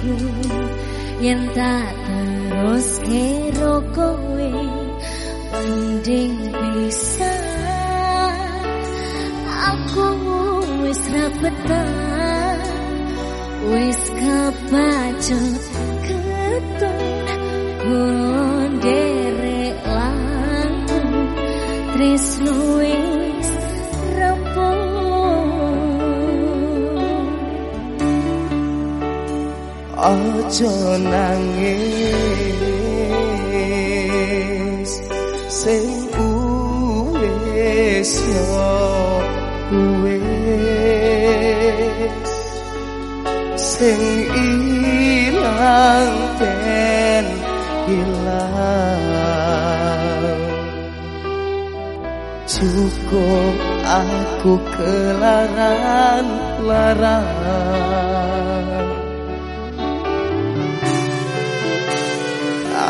atiku yen tak terus kero kowe mending bisa aku wis rapetan wis kapacut ketok. ojo nangis sing wis yo wis sing ilang ten ilang. Cukup aku kelaran larang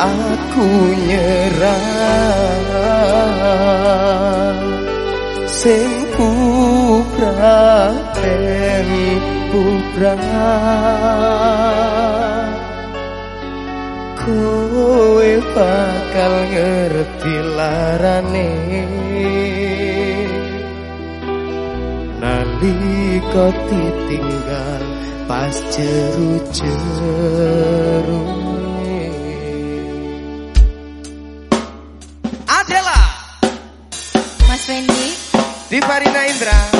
aku nyerah. Sing pupraten pupra kowe bakal ngerti larane. Nali kau ditinggal pas jeru-jeru. di farina indra.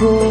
aku